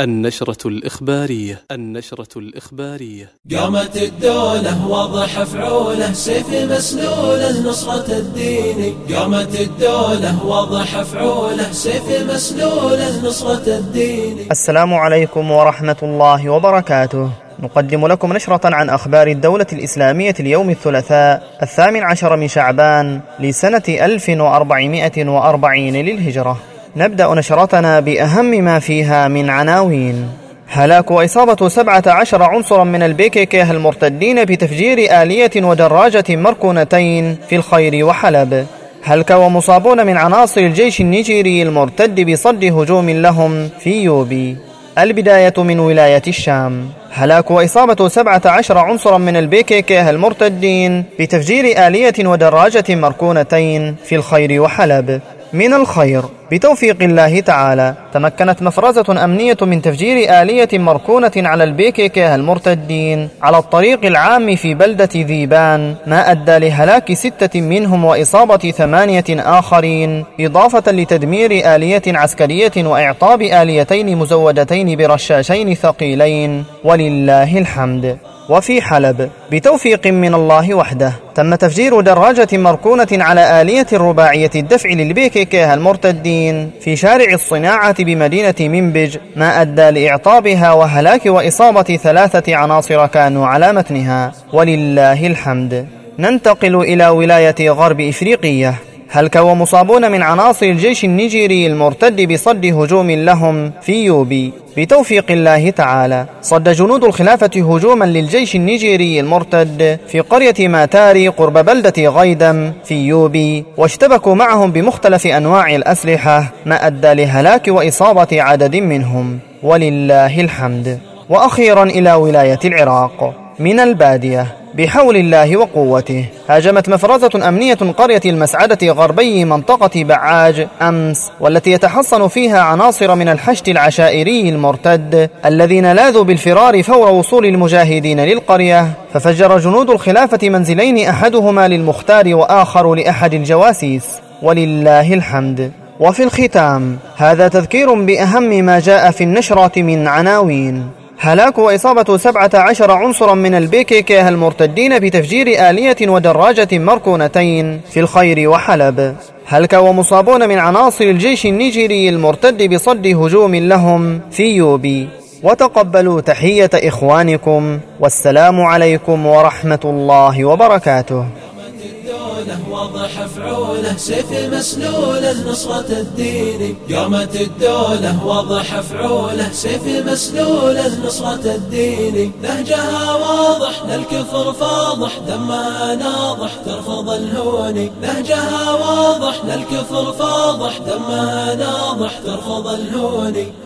النشرة الإخبارية. النشرة الإخبارية. قامت الدولة واضح فعوله سيف مسلوله نصرة الدين. قامت الدولة واضح فعوله سيف مسلوله نصرة الدين. السلام عليكم ورحمة الله وبركاته. نقدم لكم نشرة عن أخبار الدولة الإسلامية اليوم الثلاثاء الثامن عشر من شعبان لسنة 1440 للهجرة. نبدأ نشرتنا بأهم ما فيها من عناوين. هلاك وإصابة سبعة عشر عنصرا من البيكيكيه المرتدين بتفجير آلية ودراجة مركونتين في الخير وحلب. هلك ومصابون من عناصر الجيش النيجيري المرتد بصد هجوم لهم في يوبي. البداية من ولاية الشام. هلاك وإصابة سبعة عشر عنصرا من البيكيكيه المرتدين بتفجير آلية ودراجة مركونتين في الخير وحلب. من الخير. بتوفيق الله تعالى. تمكنت مفرزة أمنية من تفجير آلية مركونة على البيكيكيه المرتدين على الطريق العام في بلدة ذيبان ما أدى لهلاك ستة منهم وإصابة ثمانية آخرين إضافة لتدمير آلية عسكرية وإعطاب آليتين مزودتين برشاشين ثقيلين. ولله الحمد. وفي حلب. بتوفيق من الله وحده تم تفجير دراجة مركونة على آلية رباعية الدفع للبيكيكيه المرتدين في شارع الصناعة بمدينة منبج ما أدى لإعطابها وهلاك وإصابة ثلاثة عناصر كانوا على متنها. ولله الحمد. ننتقل إلى ولاية غرب إفريقية. هلك ومصابون من عناصر الجيش النيجيري المرتد بصد هجوم لهم في يوبي؟ بتوفيق الله تعالى. صد جنود الخلافة هجوما للجيش النيجيري المرتد في قرية ماتاري قرب بلدة غيدم في يوبي واشتبكوا معهم بمختلف أنواع الأسلحة ما أدى لهلاك وإصابة عدد منهم. ولله الحمد. وأخيرا إلى ولاية العراق. من البادية بحول الله وقوته. هاجمت مفرزة أمنية قرية المسعدة غربي منطقة بعاج أمس والتي يتحصن فيها عناصر من الحشد العشائري المرتد الذين لاذوا بالفرار فور وصول المجاهدين للقرية. ففجر جنود الخلافة منزلين أحدهما للمختار وآخر لأحد الجواسيس. ولله الحمد. وفي الختام هذا تذكير بأهم ما جاء في النشرة من عناوين. هلاك وإصابة سبعة عشر عنصرا من البيكيكيه المرتدين بتفجير آلية ودراجة مركونتين في الخير وحلب. هلك ومصابون من عناصر الجيش النيجيري المرتد بصد هجوم لهم في يوبي. وتقبلوا تحية إخوانكم والسلام عليكم ورحمة الله وبركاته. له واضح فعوله سيف مسلوله نصرة الدين. قامت الدولة واضح فعوله سيف مسلوله نصرة الدين. نهجها واضح للكفر فاضح دمها ناضح ترفض الهون. نهجها واضح للكفر فاضح دمها ناضح ترفض الهون.